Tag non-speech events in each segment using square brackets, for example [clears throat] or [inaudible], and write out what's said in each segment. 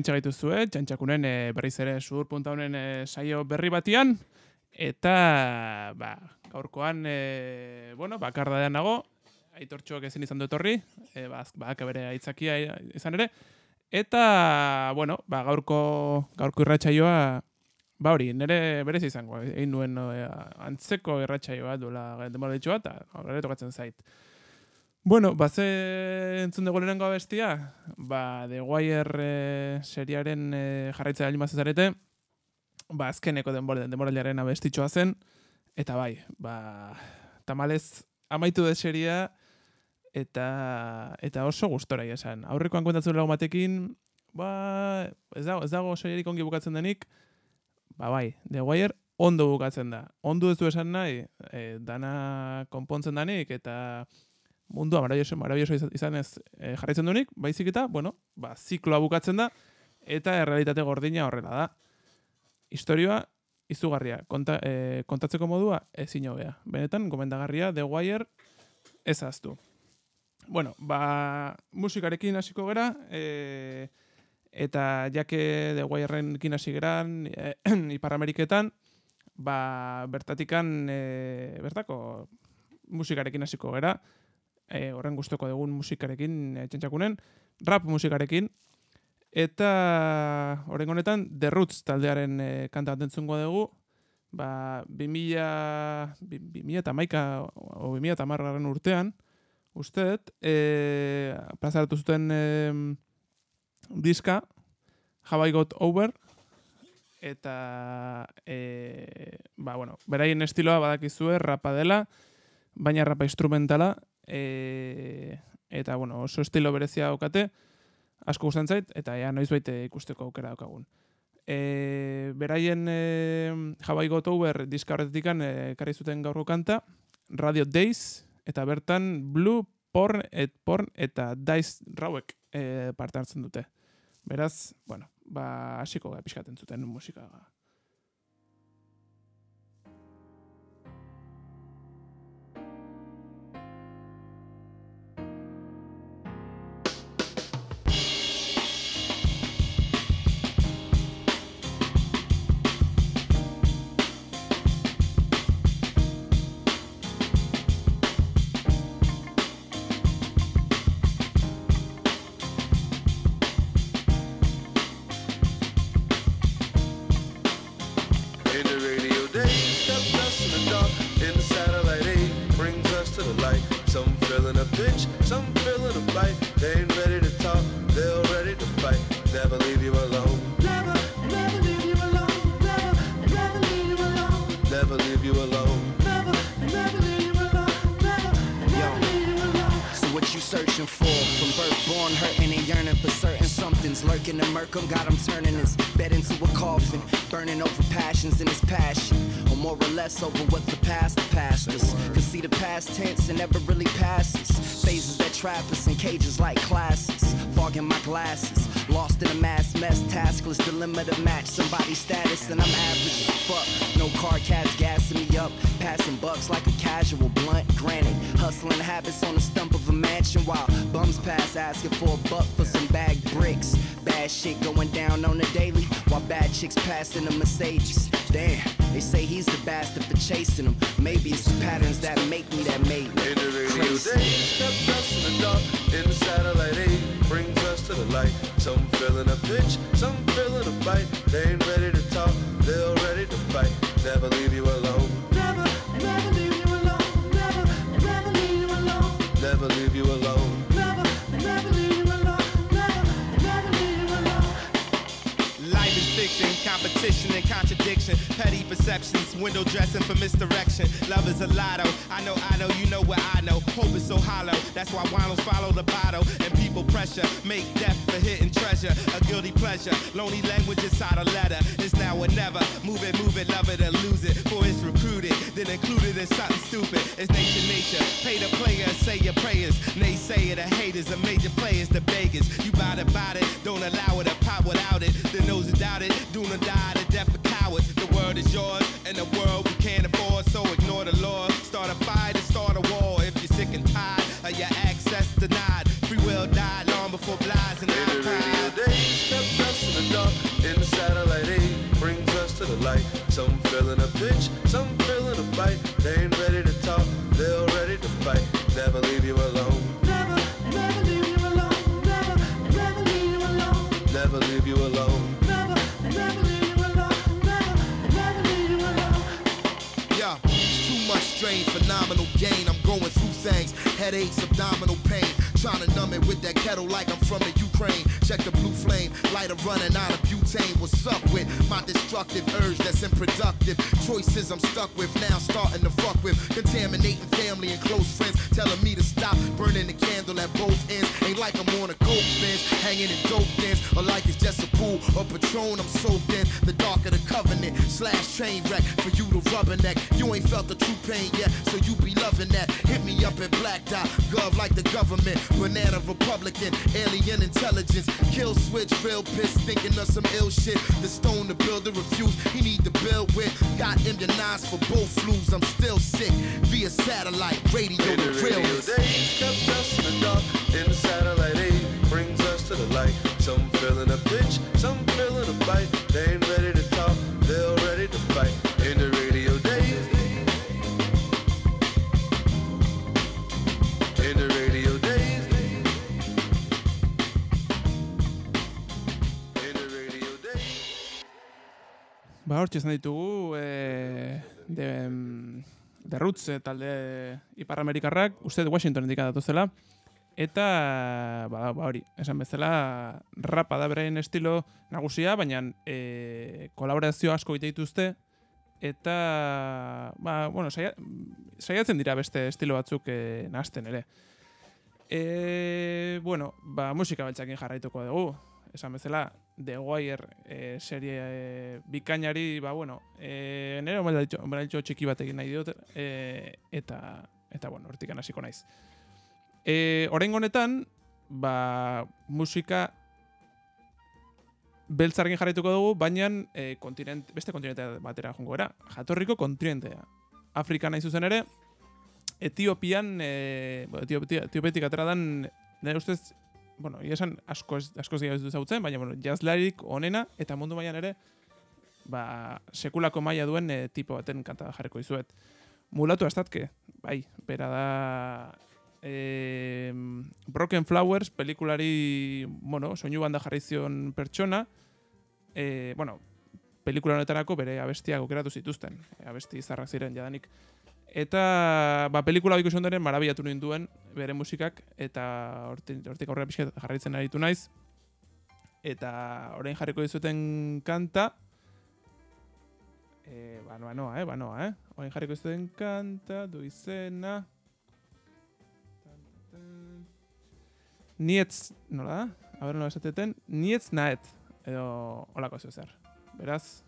hemen txagaitu zuen, txantxakunen e, berriz ere sur punta honen e, saio berri batian, eta, ba, gaurkoan, e, bueno, bakardadean nago, aitortxoak ezin izan dut horri, e, ba, az- ba, bere aitzakia izan ere, eta, bueno, ba, gaurko, gaurko irratsaioa, ba hori, nire berez izango, egin nuen e, antzeko irratsaioa duela demora ditxua, eta ere tokatzen zait. Bueno, ba, ze entzun dugu lehenengo abestia, ba, The Wire e, seriaren e, jarraitzea alima zezarete, ba, azkeneko denbora, denboraliaren abestitxoa zen, eta bai, ba, tamalez amaitu de seria, eta, eta oso gustora esan. Aurrekoan kontatzen lagu batekin, ba, ez dago, ez dago serierik ongi bukatzen denik, ba bai, The Wire ondo bukatzen da. Ondo ez du esan nahi, e, dana konpontzen danik, eta mundua maravilloso, maravilloso izan- izanez e, jarraitzen duenik, baizik eta, bueno, ba, zikloa bukatzen da, eta errealitate gordina horrela da. Historioa, izugarria. Konta, e, kontatzeko modua, ezin hobea. Benetan, gomendagarria, The Wire, ez aztu. Bueno, ba, musikarekin hasiko gera, e, eta jake The Wirerekin hasi geran, e, [clears throat] Ipar Ameriketan, ba, bertatikan, e, bertako musikarekin hasiko gera, e, horren gustoko dugun musikarekin, e, txantxakunen, rap musikarekin, eta horren honetan The Roots taldearen e, kanta bat entzungo dugu, ba, 2000, 2000 eta maika, o 2000 eta margarren urtean, usteet, e, plazaratu zuten e, diska, Have I Got Over, eta e, ba, bueno, beraien estiloa badakizue rapa dela, baina rapa instrumentala, e, eta bueno, oso estilo berezia daukate, asko gustatzen zait, eta ja noiz baite ikusteko aukera daukagun. E, beraien e, Have I Got Over diska horretik e, ekarri zuten gaurko kanta, Radio Days, eta bertan Blue, Porn, et, Porn eta Dice Rauek e, parte hartzen dute. Beraz, bueno, ba, hasiko gara pixkaten zuten musika. Over what the past passed us. Cause see the past tense and never really passes. Phases that trap us in cages like classes, fogging my glasses. Lost in a mass mess, taskless dilemma to match somebody's status, and I'm average as fuck. No car cats gassing me up, passing bucks like a casual blunt. Granted, hustling habits on the stump of a mansion while bums pass asking for a buck for some bag bricks. Bad shit going down on the daily while bad chicks passing the Mercedes. Players, the beggars. You bout it, bout it. Don't allow headaches, abdominal pain. Trying to numb it with that kettle like I'm from the Ukraine. Check the blue flame, lighter running out of butane. What's up with my destructive urge that's unproductive? Choices I'm stuck with now, starting to fuck with. Contaminating family and close friends, telling me to stop burning the candle at both ends. Ain't like I'm on a coke bench, hanging in dope dens, or like it's just a pool or Patron I'm soaked in. The dark of the covenant slash train wreck for you to rubberneck. You ain't felt the true pain yet, so you be loving that. Hit me up at Black Dot, gov like the government, banana Republican, alien intelligence, kill switch, real piss, thinking of some ill shit. The stone the builder refused, he need to build with. Got immunized for both flus, I'm still sick. Via satellite, radio, the realness. days, kept us in the dark. In the satellite age, brings us to the light. Some feeling a pinch, some Ba, hortxe esan ditugu, e, de, de Roots e, talde Ipar Amerikarrak, uste Washingtonetik datozela, eta, ba, ba hori, esan bezala, rapa da beraien estilo nagusia, baina e, kolaborazio asko egite dituzte, eta, ba, bueno, saia, saiatzen dira beste estilo batzuk e, nahasten ere. E, bueno, ba, musika beltzakin jarraituko dugu. Esan bezala, The Wire e, serie e, bikainari, ba, bueno, e, nire omenaitxo txiki bat egin nahi diot, e, eta, eta, bueno, hortik hasiko naiz. E, Horengo honetan, ba, musika beltzargin jarraituko dugu, baina e, kontinent, beste kontinente batera jongo era, jatorriko kontinentea. Afrika nahi zuzen ere, Etiopian, e, Etiopetik atera dan, nire ustez, bueno, esan asko ez, asko ez dut zautzen, baina, bueno, jazzlarik onena, eta mundu mailan ere, ba, sekulako maila duen e, tipo baten kanta jarriko dizuet. Mulatu astatke, bai, bera da e, Broken Flowers, pelikulari, bueno, soinu banda jarri zion pertsona, e, bueno, pelikula honetarako bere abestiak aukeratu zituzten, e, abesti izarrak ziren jadanik. Eta, ba, pelikula ikusi ondoren marabilatu ninduen bere musikak, eta hortik, aurrera pixkat jarraitzen aritu naiz. Eta orain jarriko dizuten kanta, e, ba, banoa, eh, banoa, eh? Orain jarriko dizuten kanta, du izena... Nietz, nola da? A ber, nola esateten? Nietz naet, edo holako zeu zer. Beraz,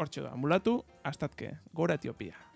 hortxe da, mulatu, astatke, gora Etiopia.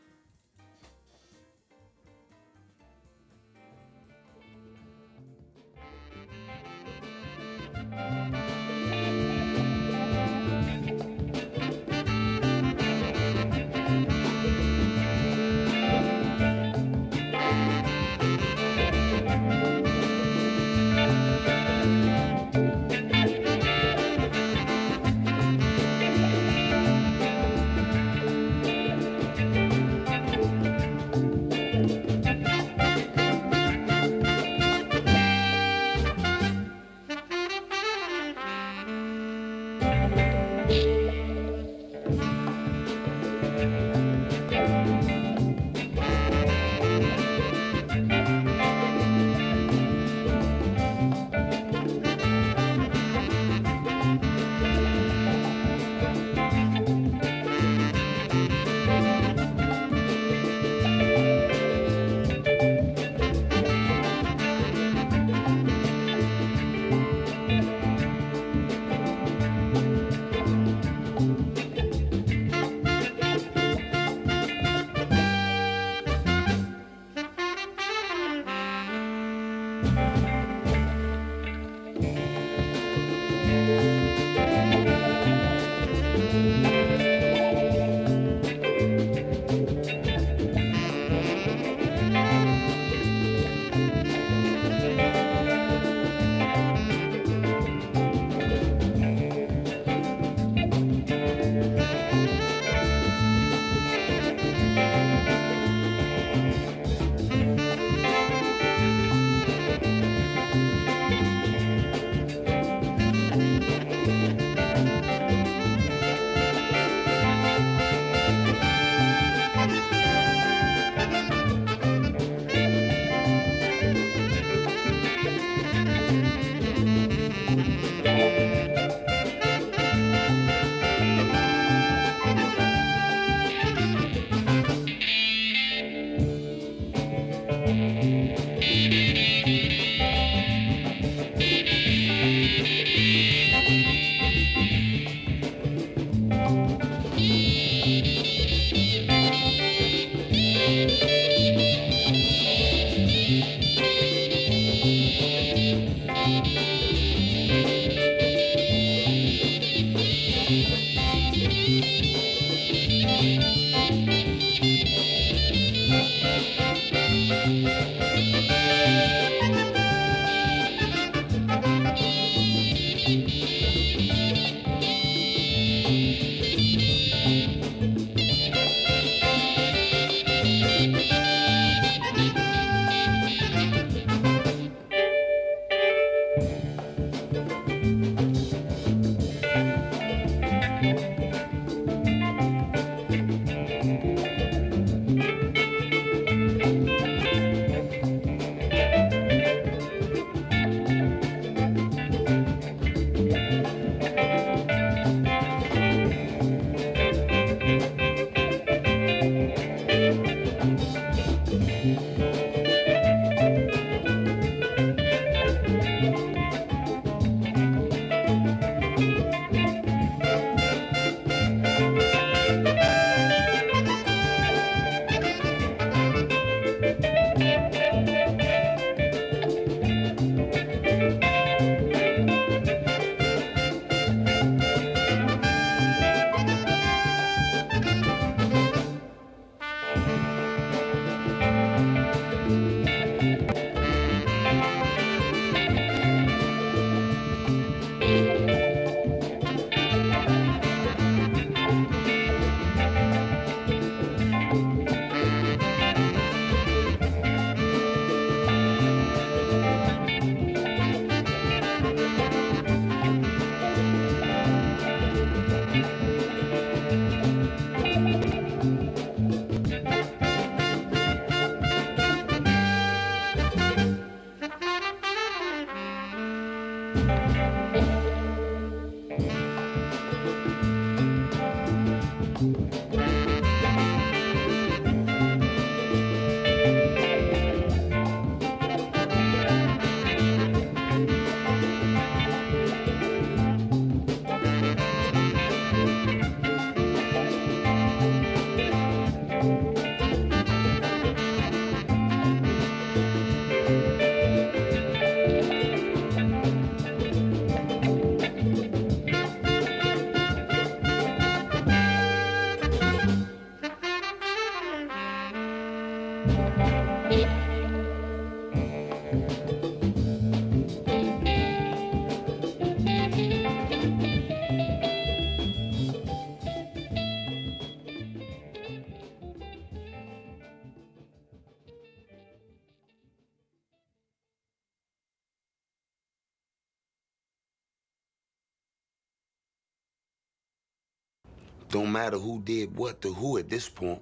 Don't matter who did what to who at this point.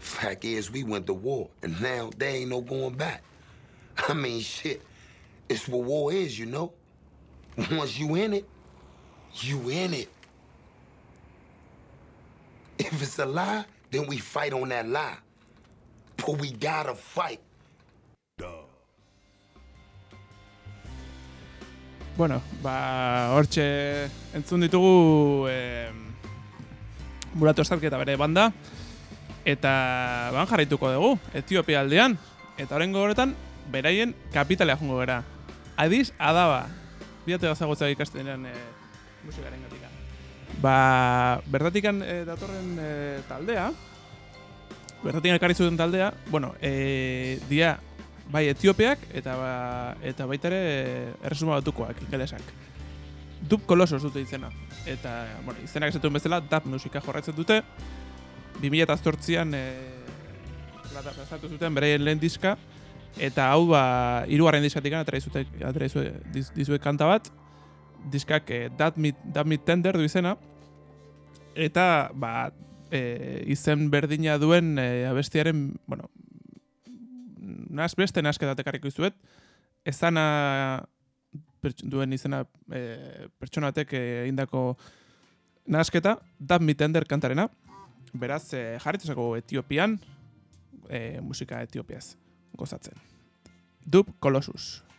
Fact is, we went to war, and now there ain't no going back. [laughs] I mean, shit, it's what war is, you know? Once you in it, you in it. If it's a lie, then we fight on that lie. But we gotta fight. Bueno, ba, hortxe entzun ditugu eh, Murato Stark eta bere banda. Eta ban jarraituko dugu, Etiopia aldean. Eta horrengo horretan, beraien kapitalea jungo gara. Adiz Adaba. Biate gazagotza ikasten eran e, musikaren gatika. Ba, bertatikan e, datorren e, taldea, bertatikan ekarri zuten taldea, bueno, e, dia, bai Etiopiak eta ba, eta baita ere erresuma batukoak, ingelesak. Dub Colossus dute izena. Eta, bueno, izenak esetuen bezala, dub musika jorratzen dute. 2008an e, plazaratu zuten beraien lehen diska, eta hau ba, irugarren diskatik atera izute, atera izue, diz, dizuet kanta bat, diskak eh, That, Me, That Me Tender du izena, eta ba, e, izen berdina duen e, abestiaren, bueno, naz beste nasketat ekarriko izuet, ezana duen izena e, pertsona batek e, egindako nasketa, That Me Tender kantarena, beraz, e, jarritzeko Etiopian, e, musika Etiopiaz gozatzen. Dub Colossus.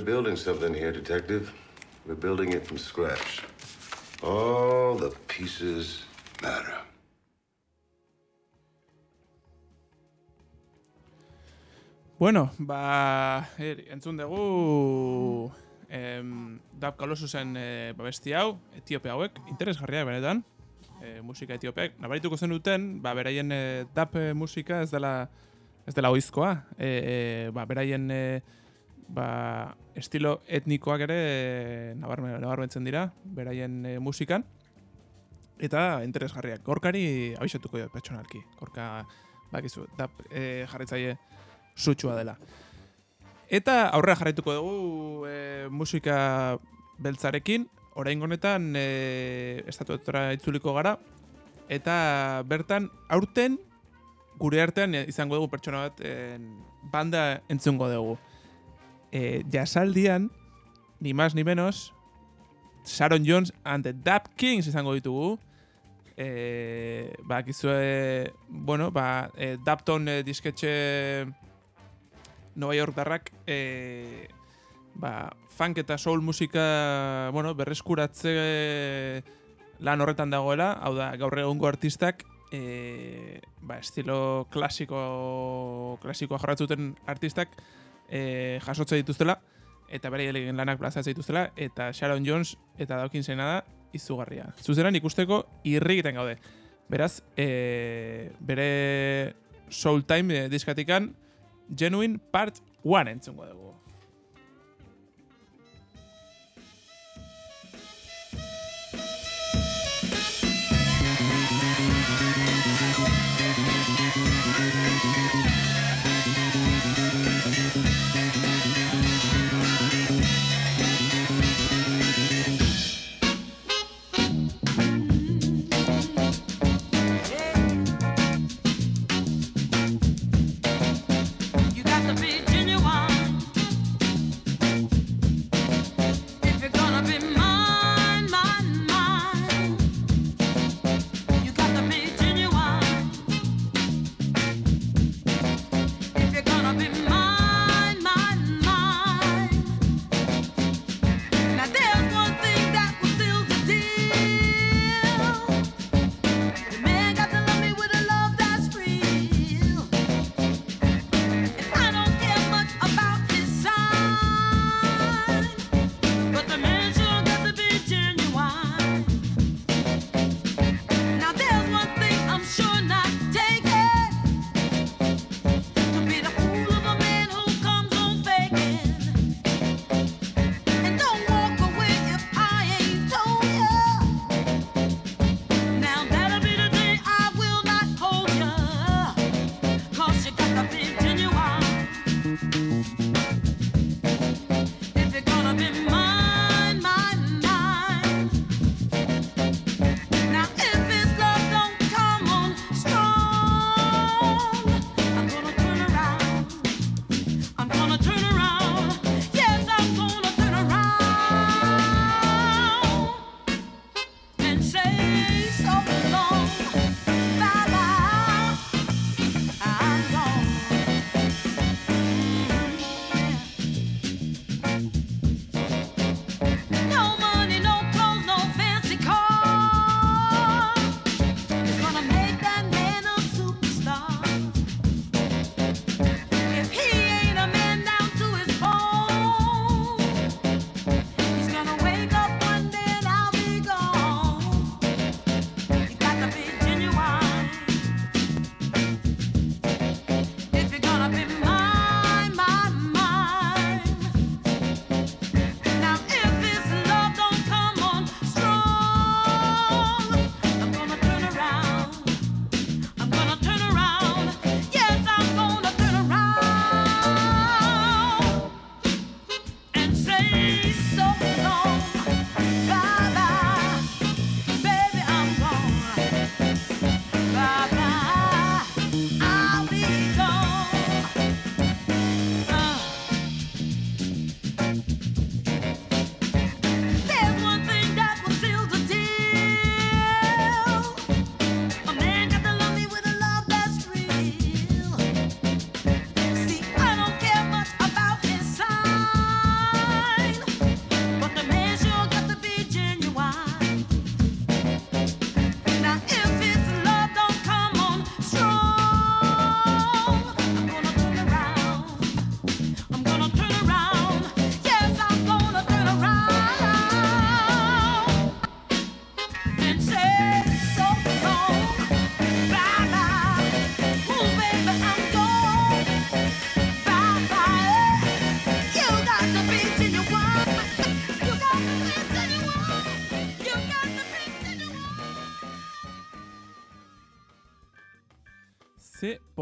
We're building something here, Detective. We're building it from scratch. All the pieces matter. Bueno, ba, er, entzun dugu em, Dab Kalosusen e, babesti hau, etiope hauek, interesgarria benetan, e, musika etiopeak. Nabarituko zen duten, ba, beraien e, dab musika ez dela ez dela oizkoa. E, e, ba, beraien e, ba, estilo etnikoak ere e, nabarmen, nabarmentzen dira, beraien e, musikan. Eta interesgarriak. Gorkari abixatuko jo pertsonalki. Gorka, bakizu, dab e, jarritzaile sutsua dela. Eta aurrera jarraituko dugu e, musika beltzarekin, orain honetan e, estatuetora itzuliko gara, eta bertan aurten gure artean izango dugu pertsona bat e, banda entzungo dugu. E, jasaldian, ni más ni menos, Sharon Jones and the Dap Kings izango ditugu. E, ba, gizue, bueno, ba, e, Dapton e, disketxe Nova York darrak e, ba, funk eta soul musika bueno, berreskuratze lan horretan dagoela, hau da gaur egungo artistak e, ba, estilo klasiko klasikoa jorratzuten artistak e, jasotze dituztela eta bere lanak plazatze dituztela eta Sharon Jones eta Dawkinsen da izugarria. Zuzeran ikusteko irri egiten gaude. Beraz, e, bere Soul Time e, diskatikan Genuine Part 1 entzungo dugu.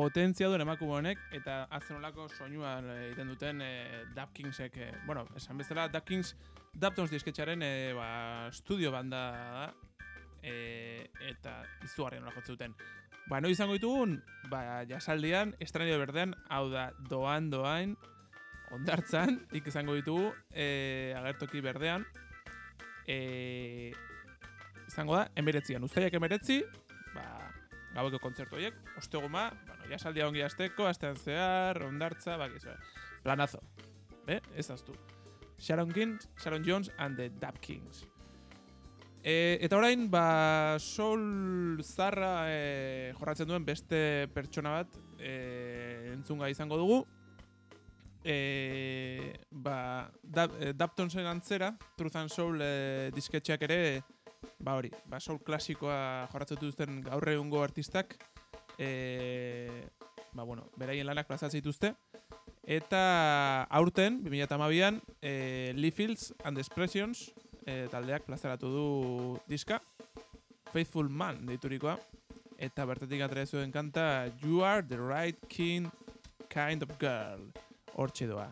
Potentzia duen emakume honek eta azken olako soinua eh, egiten duten e, Dap Kingsek, e, bueno, esan bezala Dap Kings Daptons disketxaren e, ba, studio banda da e, eta izugarrien nola jotzen duten. Ba, no izango ditugun, ba, jasaldian, estranio berdean, hau da, doan, doain, ondartzan, ik izango ditugu, e, agertoki berdean, e, izango da, emeretzian, ustaiak emeretzi, ba, gaueko kontzertu horiek, osteguma, bueno, jasaldia ongi azteko, astean zehar, ondartza, bakizu, planazo. Be, ez aztu. Sharon Kings, Sharon Jones and the Dap Kings. E, eta orain, ba, soul zarra e, jorratzen duen beste pertsona bat e, entzunga izango dugu. E, ba, Dap, e, Daptonsen antzera, Truth and Soul e, disketxeak ere, ba hori, ba, soul klasikoa jorratzen duzten gaur egungo artistak, e, ba, bueno, beraien lanak plazatzen dituzte. Eta aurten, 2008an, e, Lee Fields and Expressions e, taldeak plazaratu du diska, Faithful Man deiturikoa, eta bertatik atrea zuen kanta You are the right king kind of girl, hortxe doa.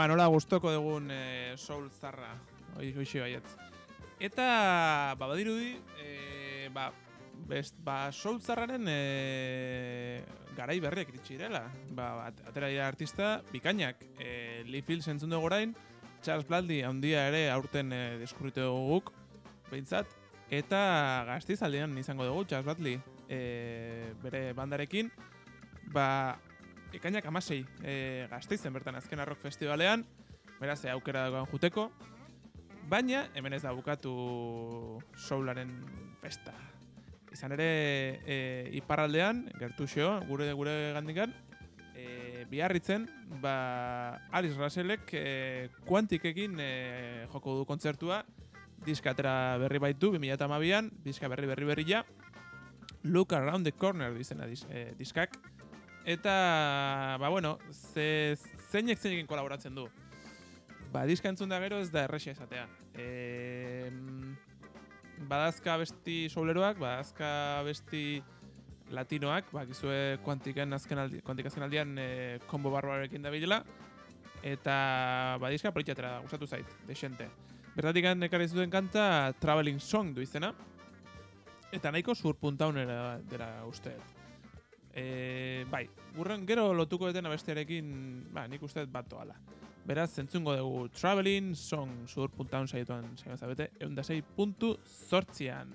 Ama, nola gustoko dugun e, soul zarra. Hoxe baiet. Eta, ba, badirudi, e, ba, best, ba, soul zarraren e, garai berriak iritsi direla. Ba, at- atera dira artista bikainak. E, Lee Fields entzun dugu orain, Charles Bradley handia ere aurten e, deskurritu dugu guk, behintzat. Eta aldean izango dugu Charles Bradley e, bere bandarekin. Ba, ekainak amasei e, gazteizen bertan azkena rock festivalean, beraz, e, aukera dagoen juteko. Baina, hemen ez da bukatu soularen festa. Izan ere, e, iparraldean, gertuxo, gure gure gandikan, e, biarritzen, ba, Alice Russellek e, kuantikekin e, joko du kontzertua, diskatera berri baitu, 2008an, diska berri berri berria, Look Around the Corner izena dis, e, diskak, eta, ba, bueno, ze, zeinek zeinekin kolaboratzen du. Ba, diska entzun da gero ez da erresia esatea. E, badazka besti souleroak, badazka besti latinoak, ba, gizue kuantiken azken aldi, kuantik azken aldian e, kombo barbarekin da bilela, eta ba, diska politxatera da, gustatu zait, desente. Bertatik ekarri zuten kanta Traveling Song du izena, eta nahiko surpuntaunera dela uste. E, bai, gurren gero lotuko deten abestiarekin, ba, nik uste bat doala. Beraz, zentzungo dugu Traveling Song surpuntaun saietuan, saietuan zabete, eundasei puntu sortzian.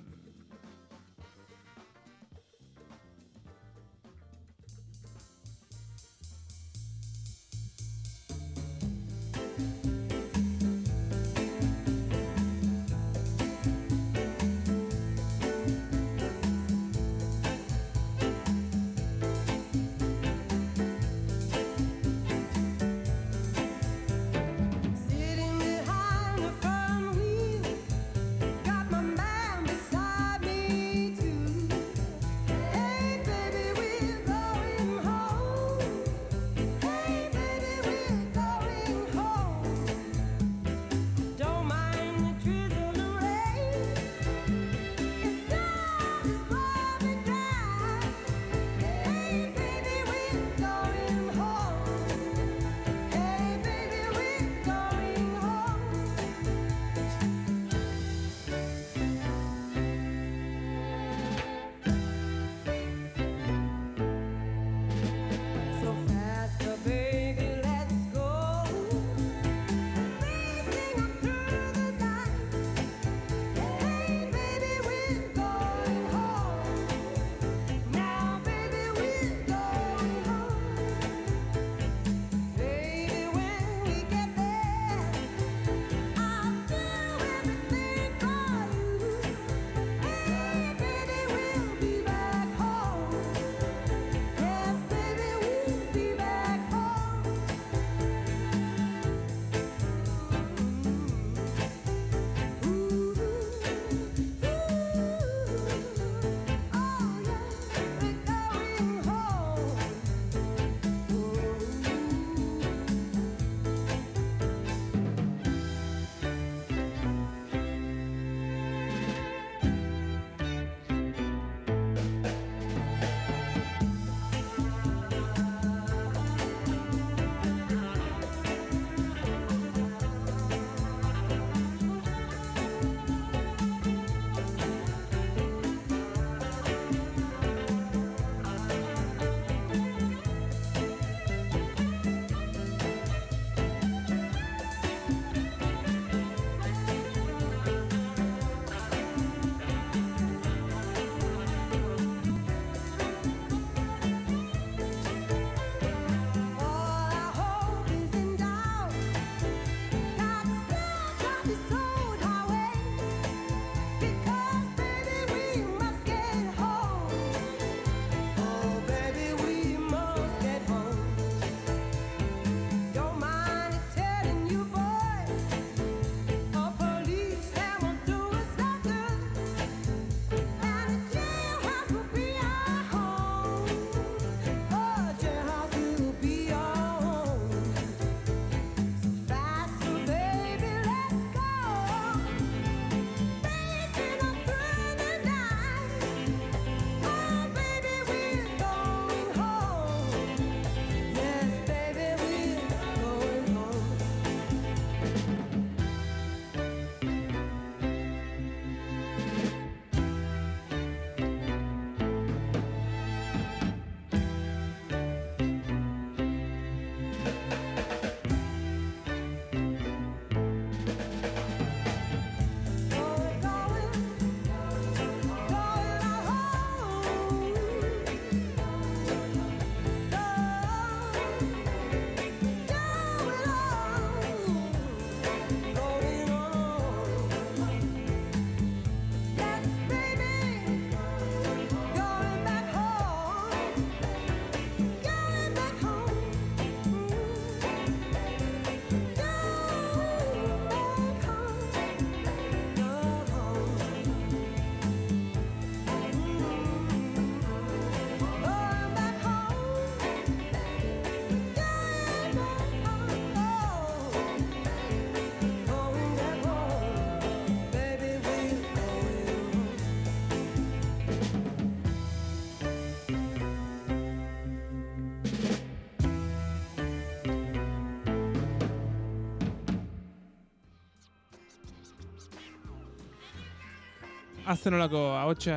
Aztenolako ahotsa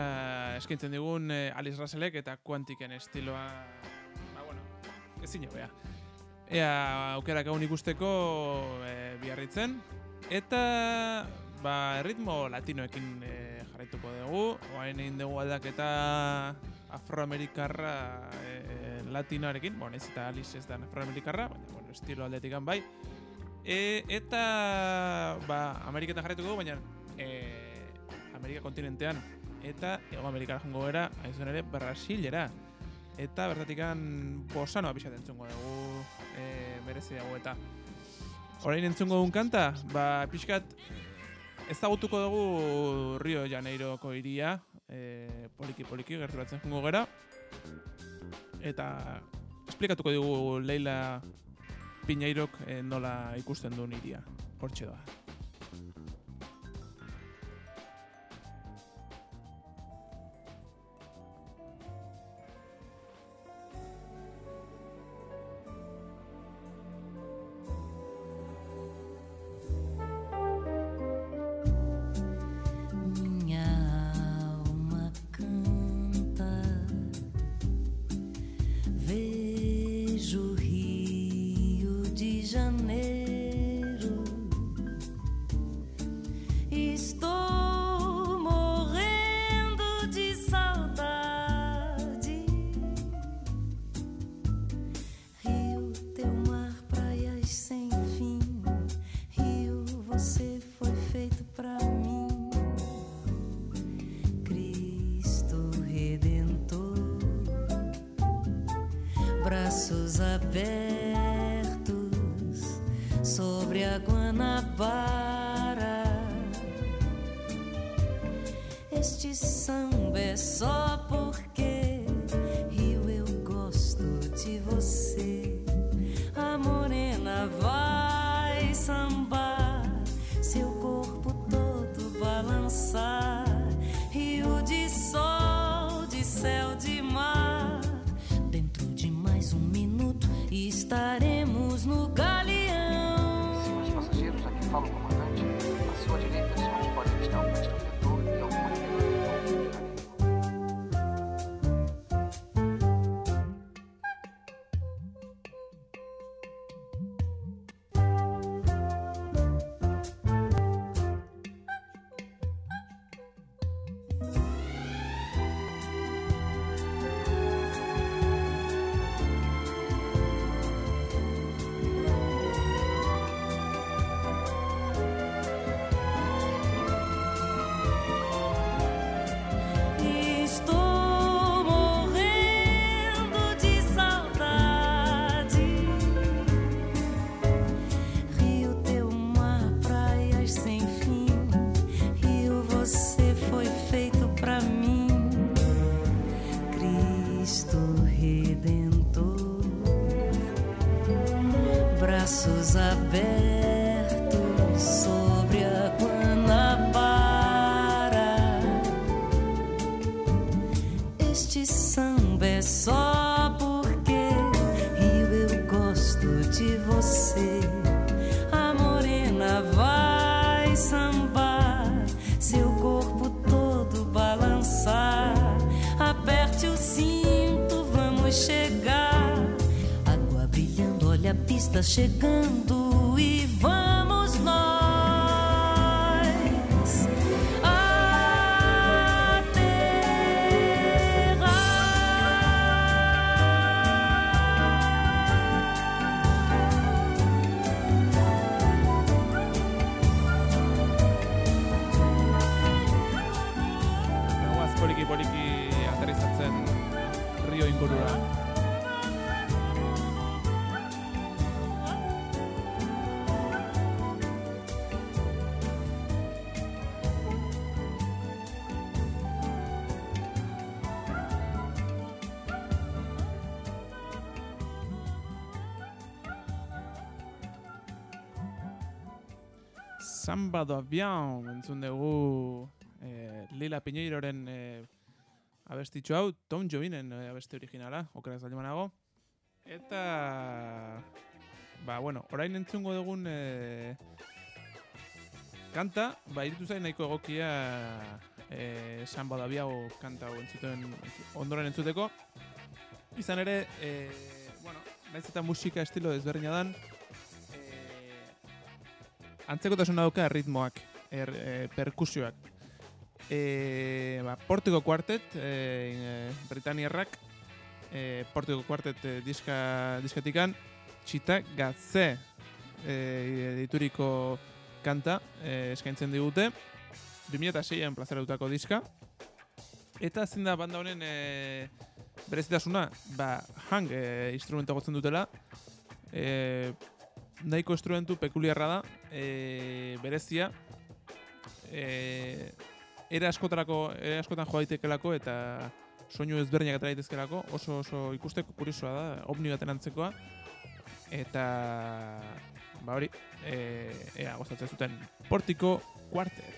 eskaintzen digun eh, Alice Russellek eta Quantiken estiloa ba, bueno, ezin hobea. Ea aukerak egun ikusteko eh, biarritzen. Eta ba, ritmo latinoekin eh, jarraituko dugu. Oain egin dugu aldaketa afroamerikarra eh, latinoarekin. Bueno, ez eta Alice ez da afroamerikarra, baina bueno, estilo aldetikan bai. E, eta ba, Ameriketan jarraituko dugu, baina e, Amerika kontinentean eta Ego Amerikara jongo gara, hain zuzen ere Brasilera. Eta bertatikan bosanoa pixat entzungo dugu e, merezi dago eta orain entzungo dugun kanta, ba pixkat ezagutuko dugu Rio Janeiroko iria, e, poliki poliki gerturatzen jongo gara. Eta esplikatuko dugu Leila Piñeirok eh, nola ikusten duen iria. Hortxe doa. Samba é só porque Rio eu gosto de você. A morena vai sambar, seu corpo todo balançar. Aperte o cinto, vamos chegar. Água brilhando, olha a pista chegando e vamos nós. Samba do avión, entzun dugu eh, Lila Piñeiroren eh, abestitxo hau, Tom Jovinen eh, abesti originala, okeraz da nago. Eta, ba, bueno, orain entzungo dugun eh, kanta, ba, iritu zain nahiko egokia e, esan badabia o kanta hau entzuten ondoren entzuteko. Izan ere, e, bueno, naiz eta musika estilo desberdina dan, antzekotasuna dauka ritmoak, er, e, perkusioak. E, ba, Portigo Quartet, e, e, Britaniarrak, e, Portigo Quartet e, diska, diskatikan, txita gatze e, dituriko kanta e, eskaintzen digute. 2006an plazaratutako diska. Eta zein da banda honen e, berezitasuna, ba, hang e, instrumento gotzen dutela. E, nahiko instrumentu pekuliarra da, e, berezia. E, era askotarako, era askotan joa daitekelako eta soinu ezberdinak atera daitezkelako, oso oso ikusteko kuriosoa da, omni baten antzekoa. Eta ba hori, e, ea gozatzen zuten Portico Quartet.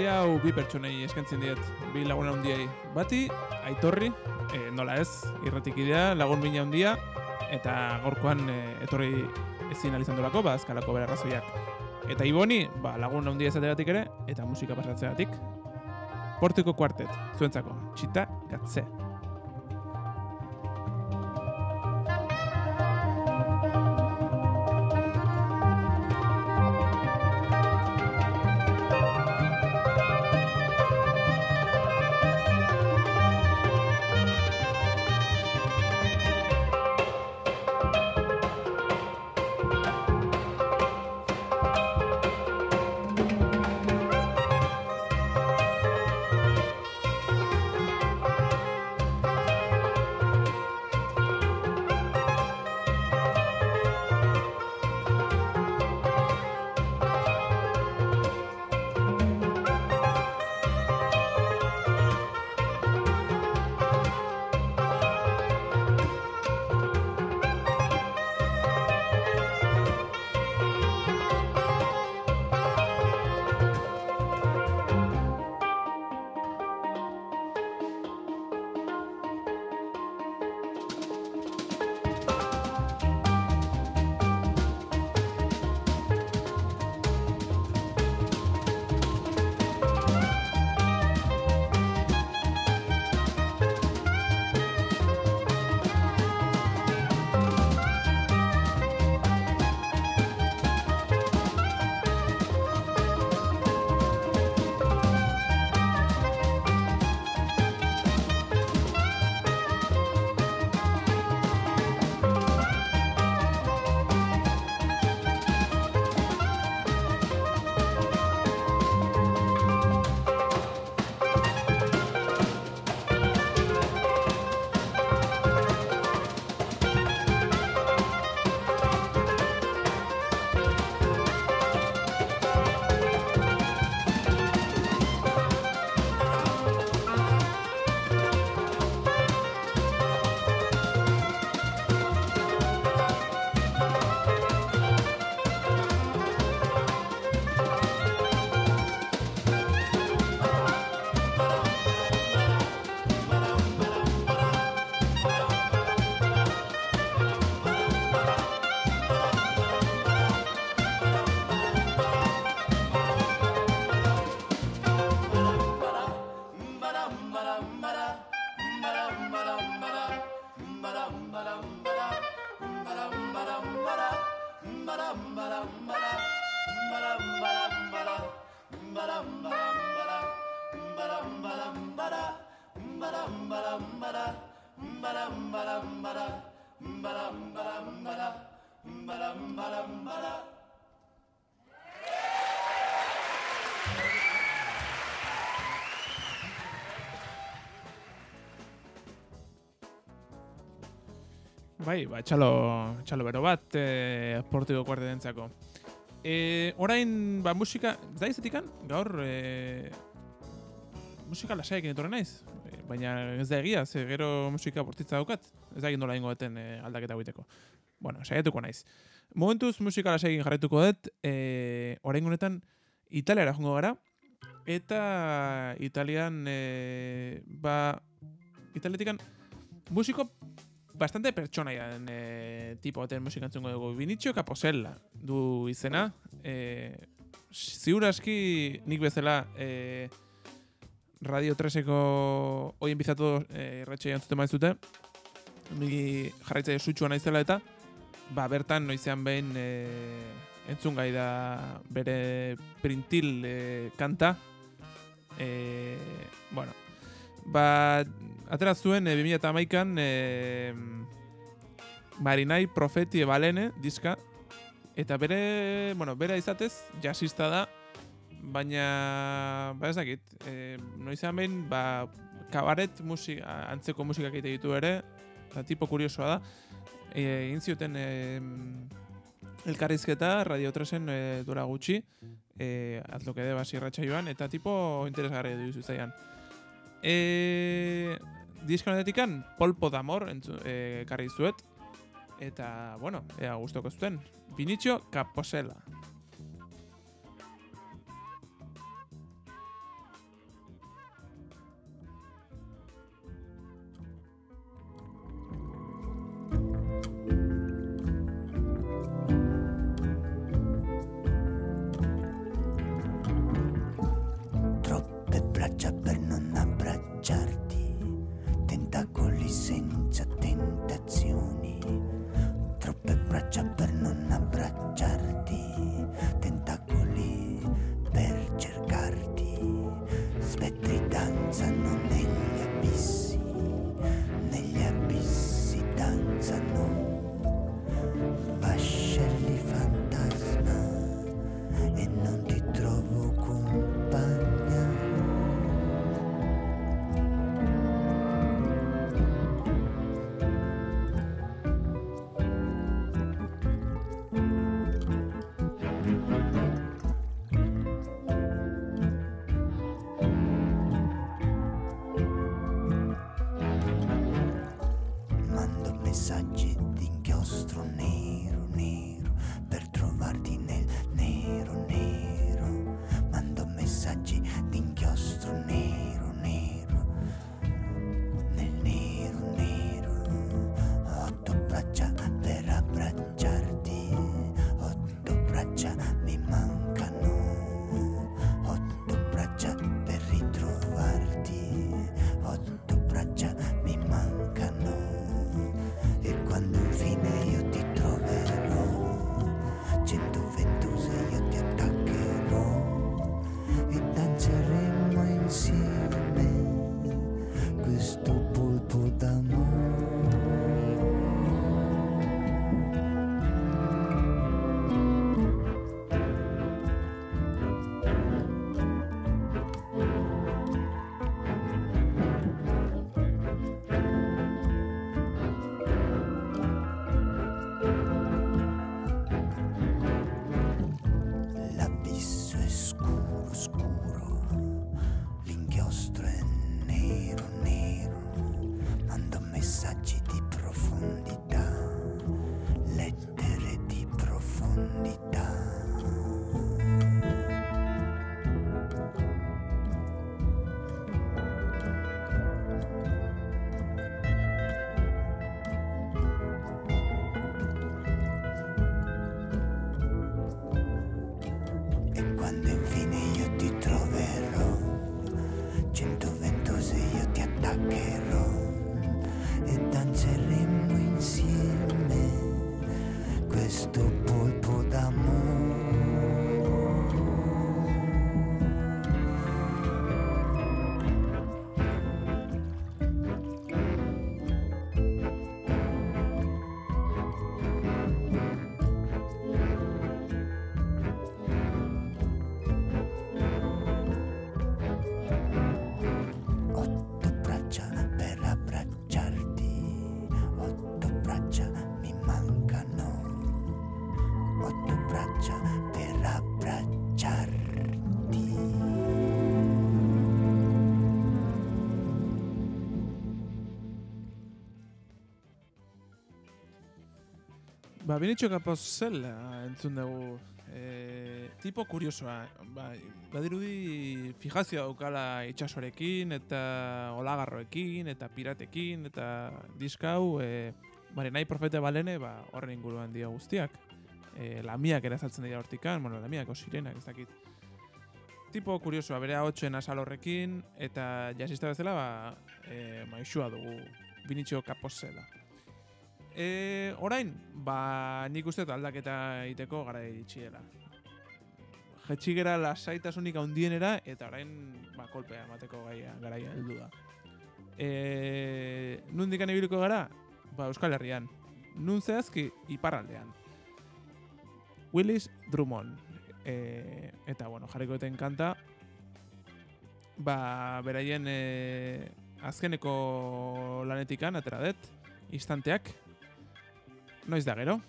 Abesti hau bi pertsonei eskaintzen diet, bi lagun handiei. Bati, aitorri, e, nola ez, irratik idea, lagun mina handia, eta gaurkoan e, etorri ezin alizan dolako, ba, azkalako arrazoiak. Eta Iboni, ba, lagun handia ezateratik ere, eta musika pasatzeatik. Portiko kuartet, zuentzako, txita gatze. Bai, ba, txalo, txalo bero bat, e, portigo kuartetentzako. E, orain, ba, musika, da izatikan, gaur, e, musika lasaiak etorren naiz. E, baina ez da egia, ze gero musika bortitza daukat. Ez da egin dola ingo deten e, aldaketa guiteko. Bueno, saiatuko naiz. Momentuz musika lasaiak jarretuko dut, e, orain honetan Italiara jongo gara, eta Italian, e, ba, Italiatikan musiko bastante pertsonaia den e, tipo baten musika entzungo dugu. Vinicio Caposella du izena. E, ziur aski nik bezala e, Radio 3eko oien bizatu e, erratxe jantzuten maizute. Ni jarraitzaile sutxua naizela eta ba, bertan noizean behin e, entzun gai da bere printil e, kanta. E, bueno, ba, atera zuen e, 2008an e, Marinai Profeti Ebalene diska. Eta bere, bueno, bera izatez jasista da baina ba ez dakit e, noizean behin ba, kabaret musika, antzeko musikak egite ditu ere eta tipo kuriosoa da. E, egin zioten e, elkarrizketa Radio 3en e, dura gutxi e, atloke de basi joan eta tipo interesgarri du zuzaian e, diska honetikan Polpo d'Amor entzu- e, ekarri zuet. Eta bueno, ea gustoko zuten. Vinicio Caposella E Benitxo Kapoz zela entzun dugu. E, tipo kuriosoa. Ba, badirudi fijazioa daukala itxasorekin, eta olagarroekin, eta piratekin, eta diskau, e, bare nahi profete balene, ba, horren inguruan dio guztiak. E, lamiak erazaltzen dira hortikan, bueno, lamiak sirenak, ez dakit. Tipo kuriosoa, bere ahotsen asal horrekin, eta jasista bezala, ba, e, maixua dugu Benitxo Kapoz zela. E, orain, ba, nik uste aldaketa egiteko gara dela. Jetxigera lasaitasunik handienera eta orain ba, kolpea emateko gaia, garaia heldu da. E, nundik ibiliko gara? Ba, Euskal Herrian. Nun zehazki, iparraldean. Willis Drummond. E, eta, bueno, jarriko eten kanta. Ba, beraien e, azkeneko lanetikan, atera dut, instanteak, Noiz da gero?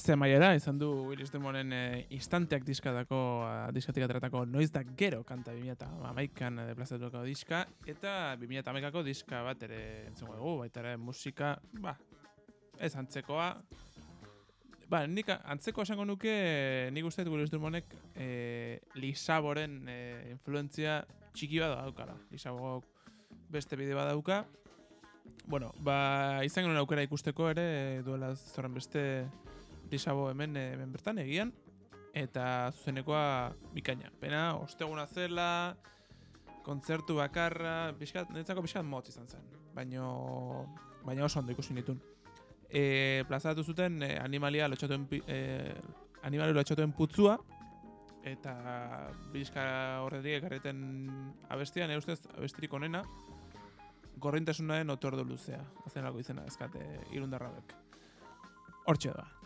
Ba, azte maiera, izan du Willis Demonen e, instanteak diskatako, a, diskatik ateratako noiz da gero kanta 2008an e, plazatuko diska, eta 2008ako diska bat ere entzungo dugu, baita ere musika, ba, ez antzekoa, ba, nik antzeko esango nuke, nik uste dut Willis Demonek e, Lisaboren e, influentzia txiki bat daukala. Lisabok beste bide bat dauka, Bueno, ba, izan genuen aukera ikusteko ere, duela zoren beste Lisabo hemen, eh, hemen bertan egian, eta zuzenekoa bikaina. Pena, osteguna zela, kontzertu bakarra, pixkat, netzako pixkat motz izan zen, baino, baina oso ondo ikusi nitun. E, plazatu zuten e, animalia lotxatuen, e, animalia lotxatuen putzua, eta bizka horretik ekarreten abestian, e, ustez, abestirik onena, gorrintasunaren otordu luzea. Azenako izena ezkate irundarrabek. Hortxe da.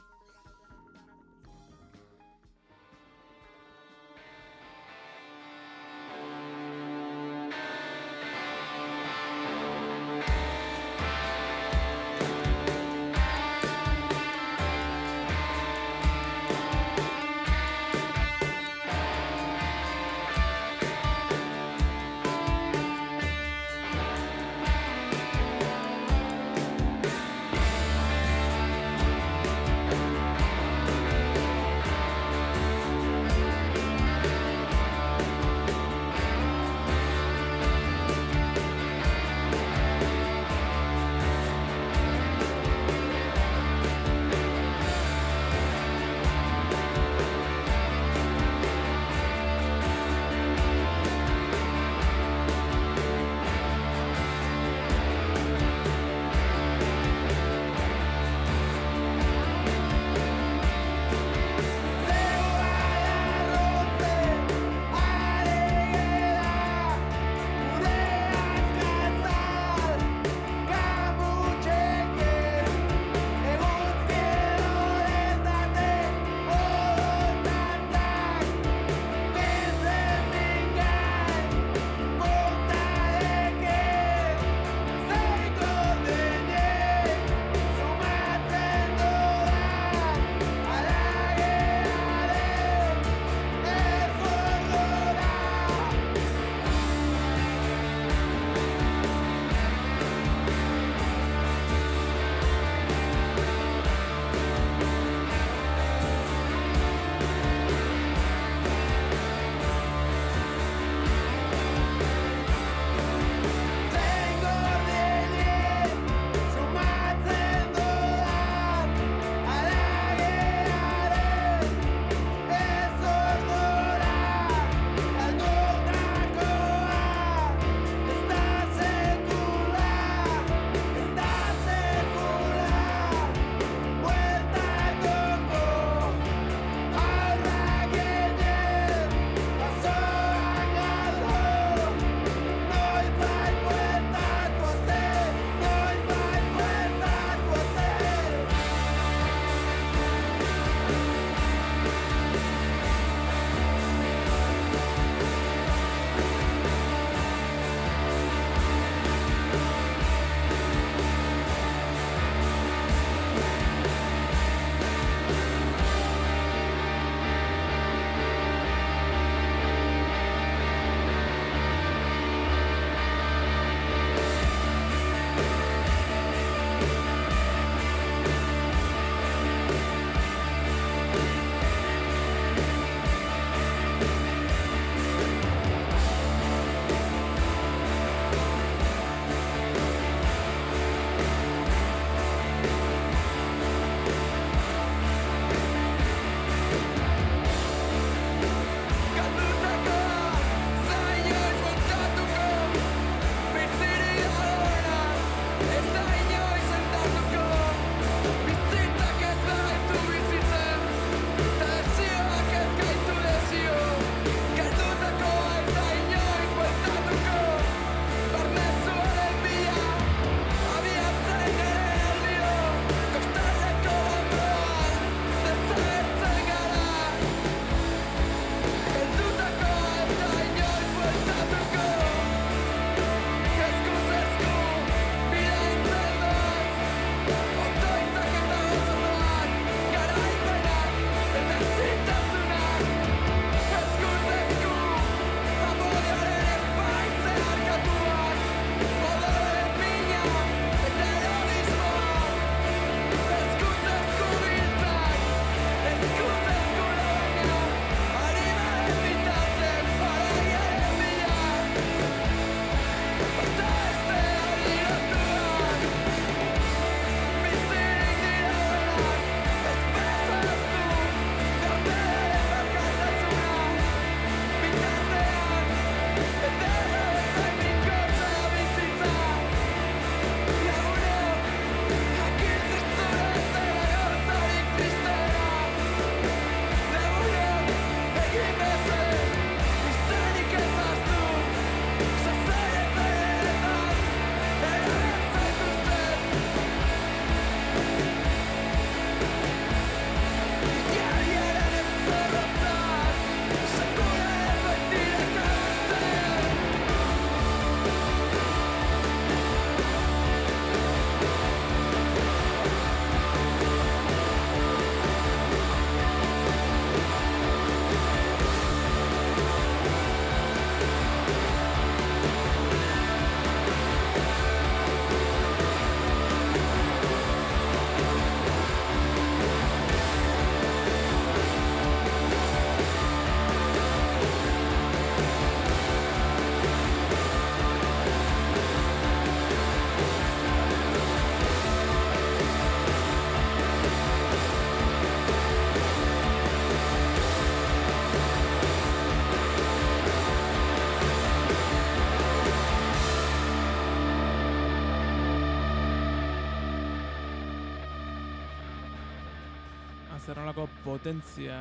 Potentzia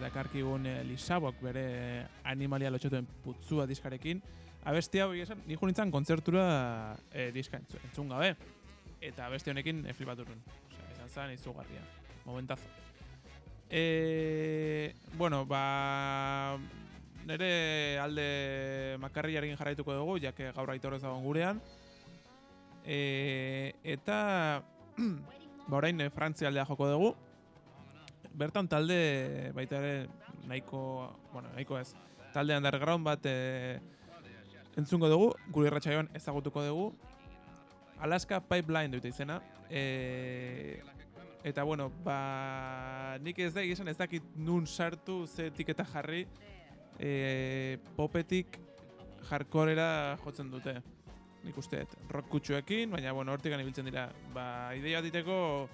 dakarkigun eh, Lisabok bere animalia lotxotuen putzua diskarekin. Abesti hau esan, nijo nintzen kontzertura eh, diska entzu- entzun gabe. Eta abesti honekin e, flipaturun. Osea, izan zen izugarria. Momentazo. E, bueno, ba... Nere alde makarriarekin jarraituko dugu, jake gaur aitor ez dagoen gurean. E, eta [clears throat] ba orain eh, Frantzia aldea joko dugu. Bertan talde baita ere nahiko, bueno, nahiko ez. Talde underground bat e, entzungo dugu, gure irratsaioan ezagutuko dugu. Alaska Pipeline dute izena. E, eta bueno, ba, nik ez da esan ez dakit nun sartu ze etiketa jarri e, popetik hardcorera jotzen dute. Nik uste, dut, rock kutsuekin, baina bueno, hortik ibiltzen dira. Ba, ideia bat diteko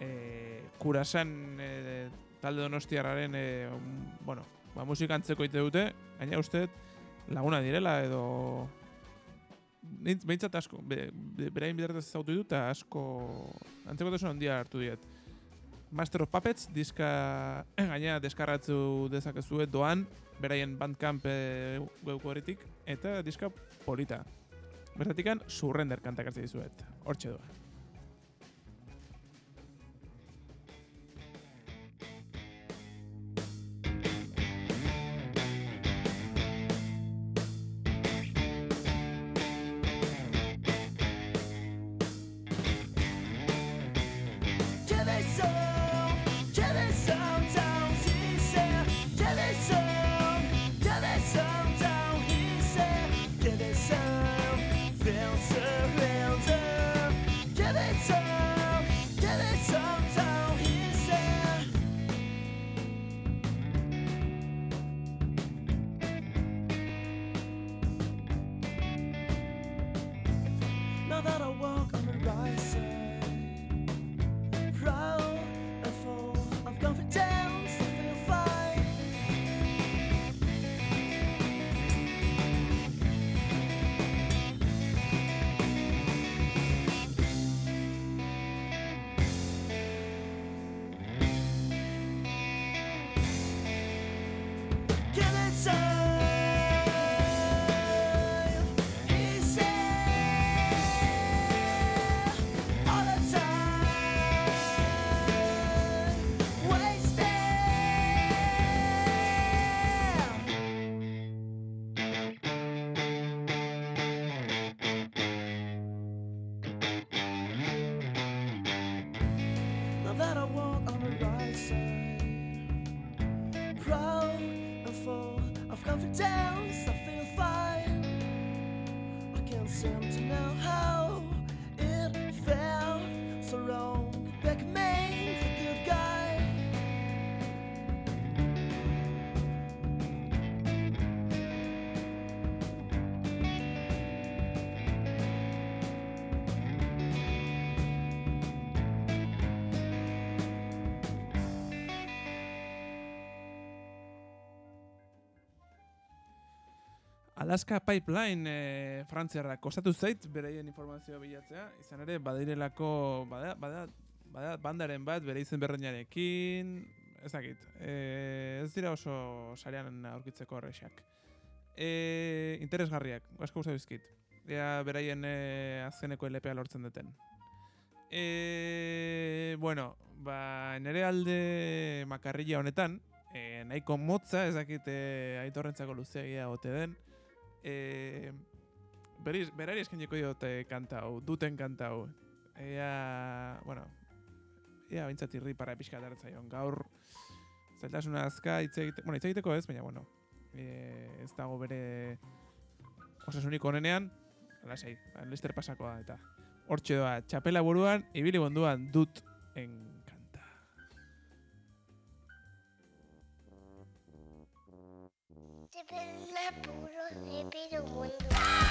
e, kurasan e, talde donostiarraren e, bueno, ba, musika antzeko ite dute, gaina uste laguna direla edo behintzat asko, be, be, berain bidartez ezautu dut, eta asko antzeko handia hartu diet. Master of Puppets, diska [clears throat] gaina deskarratzu dezakezue doan, beraien Bandcamp e, webko horretik, eta diska polita. Bertatikan, surrender kantak hartze dizuet. Hortxe doa. Alaska Pipeline e, frantziarra kostatu zait bereien informazioa bilatzea, izan ere badirelako bada, bada, bada bandaren bat bere izen berreinarekin, ez dakit, e, ez dira oso sarean aurkitzeko horrexak. E, interesgarriak, asko gustatu dizkit. Ea beraien e, azkeneko LPA lortzen duten. E, bueno, ba, nere alde makarrilla honetan, e, nahiko motza, ez dakit e, aitorrentzako luzeagia ote den, e, beriz, berari eskeniko diote kanta hau, duten kanta hau. Ea, bueno, ea bintzat irri para pixka dartzaion. Gaur, zailtasuna azka hitz egite, bueno, hitz egiteko ez, baina, bueno, e, ez dago bere osasunik onenean, lasai, Lester pasakoa eta hortxe doa, txapela buruan, ibili bonduan dut enkanta. Txapela buruan ibili bonduan.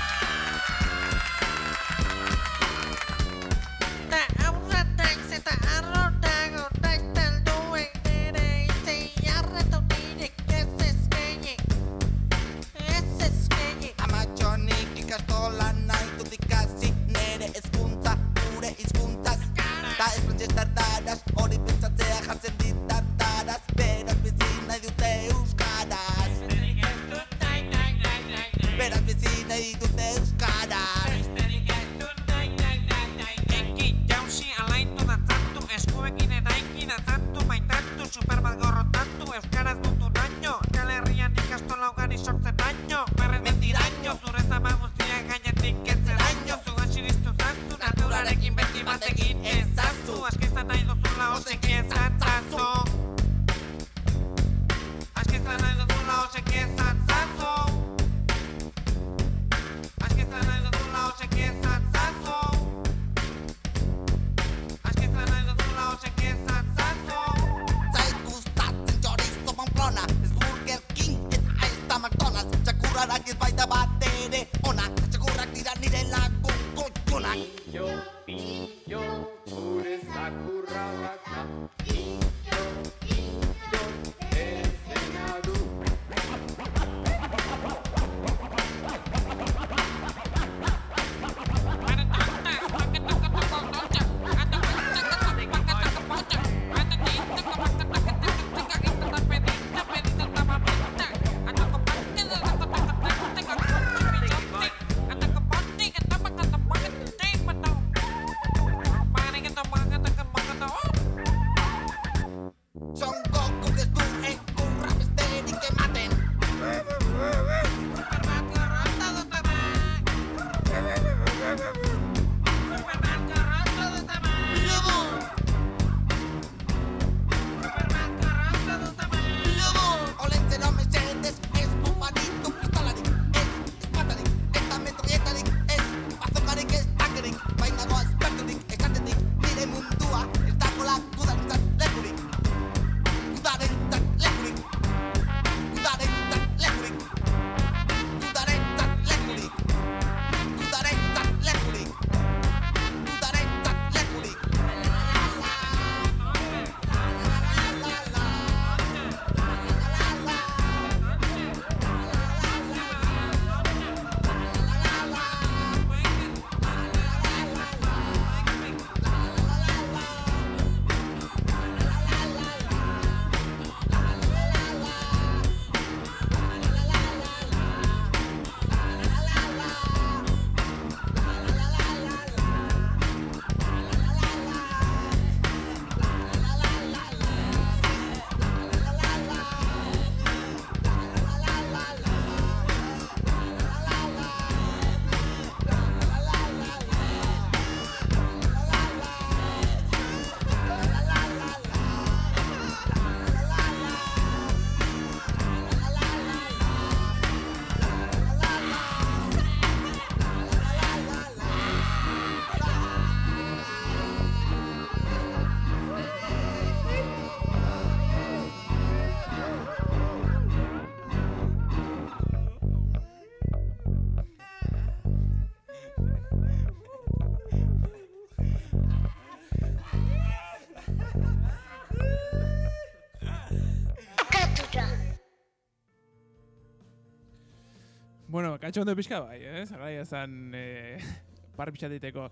Bueno, katxondo pixka bai, eh? Zagaia zan eh, [laughs] par pixatiteko.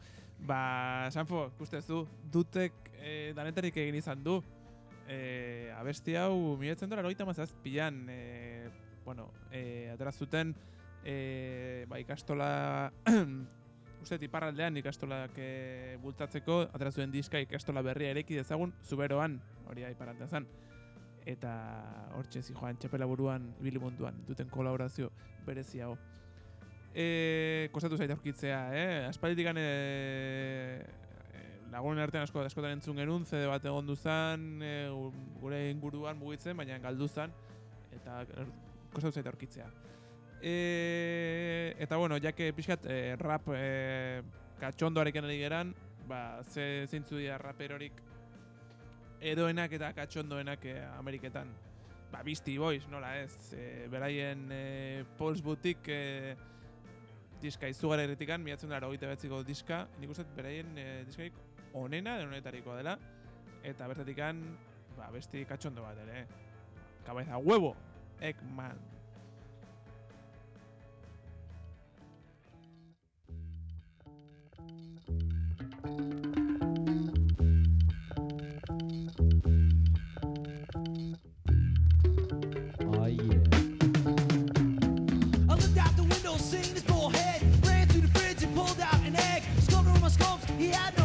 Ba, Sanfo, ikustezu, dutek eh, danetarik egin izan du. Eh, abesti hau, miretzen dora, loita mazazpian, eh, bueno, eh, atera zuten, eh, ba, ikastola, [clears throat] uste, iparraldean ikastolak eh, bultatzeko, atera zuen diska ikastola berria ereki dezagun, zuberoan, hori iparraldean zan eta hortxe joan txapela buruan ibili munduan duten kolaborazio berezi hau. E, kostatu zait aurkitzea, eh? Aspalditik e, e, lagunen artean asko askotan entzun genuen, CD bat egon duzan, e, gure inguruan mugitzen, baina galdu zan, eta kostatu zait aurkitzea. E, eta bueno, jake pixkat e, rap e, katxondoarekin ari geran, ba, ze zeintzu dira raperorik edoenak eta katxondoenak eh, Ameriketan. Ba, Beastie Boys, nola ez, e, beraien e, Paul's Boutique e, diska, izugarra erretikan, miatzen dara hogeita behatziko diska, nik uste beraien eh, e, diskaik onena denonetarikoa dela, eta bertatikan, ba, besti katxondo bat ere, eh? Kabaiza huevo, Ekman. Oh yeah. I looked out the window, seeing this. Yeah,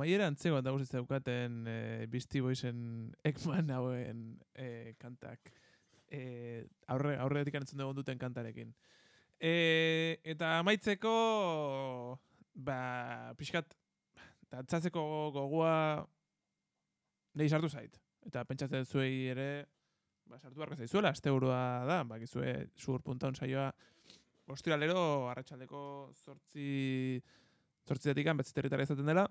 amaiera antzeko da guztiz daukaten e, Beastie Boysen Ekman hauen e, kantak. E, aurre, aurretik entzun dugu duten kantarekin. E, eta amaitzeko, ba, pixkat, dantzatzeko gogoa nahi sartu zait. Eta pentsatzen zuei ere, ba, sartu barka zaizuela, aste da, bakizue sur puntaun saioa, ostiralero, arratsaldeko zortzi, zortziatik betziterritara izaten dela,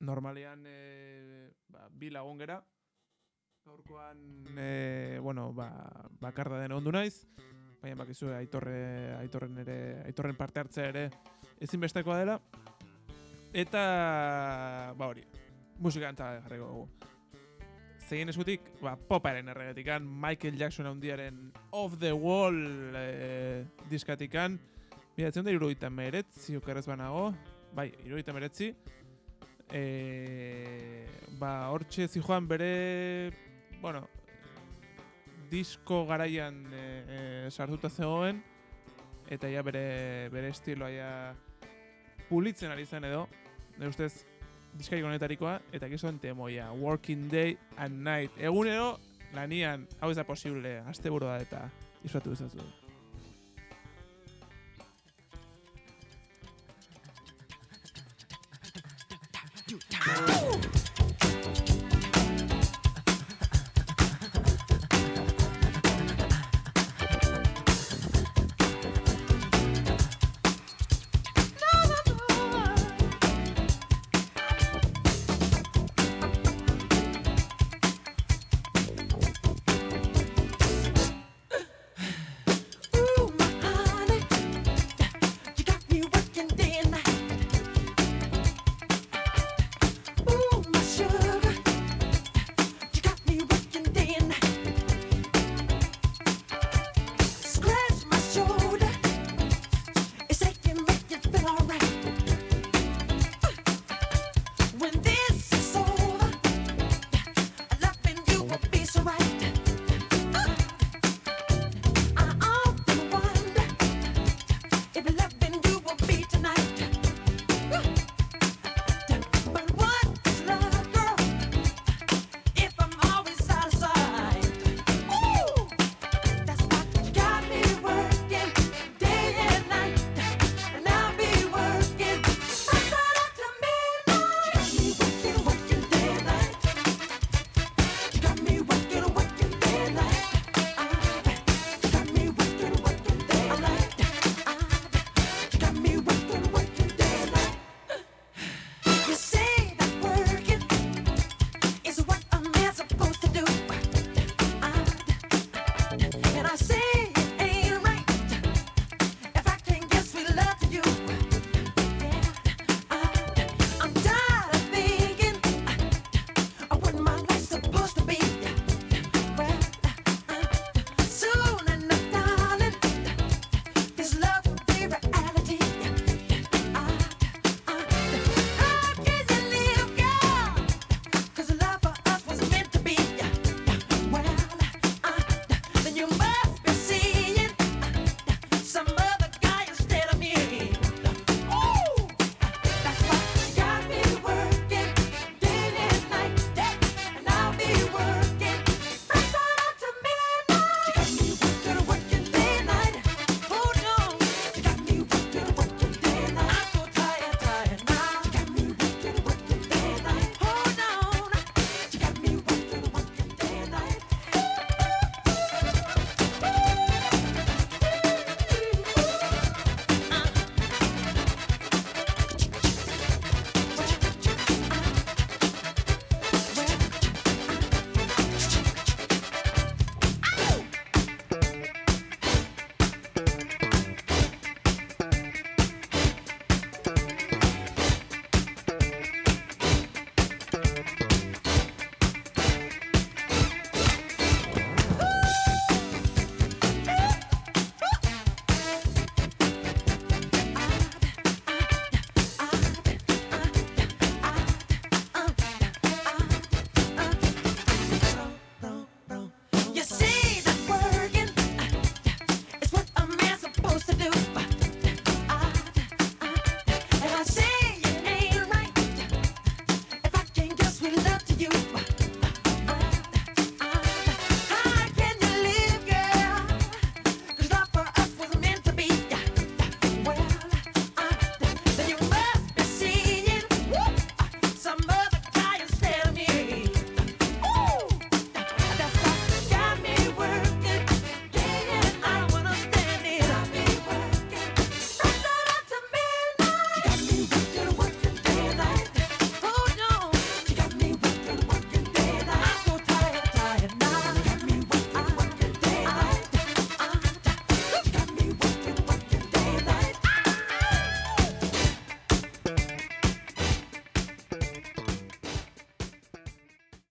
normalean e, ba, bi lagun gera, gaurkoan, e, bueno, ba, bakarda den ondu naiz, baina bakizue aitorre, aitorren ere, aitorren parte hartzea ere ezinbestekoa dela, eta, ba hori, musika antza jarriko dugu. Zein eskutik, ba, poparen erregetikan, Michael Jackson handiaren Off the Wall e, diskatikan, Miratzen da iruditan meretzi, okerrez banago, bai, iruditan meretzi, e, ba, hortxe zijoan bere, bueno, disko garaian e, e, sartuta zegoen, eta ja bere, bere estiloa ja pulitzen ari zen edo, nire ustez, diskarik honetarikoa, eta gizon temoia, Working Day and Night. Egunero, lanian, hau ez da posible, azte da eta izbatu ezazu. Woo!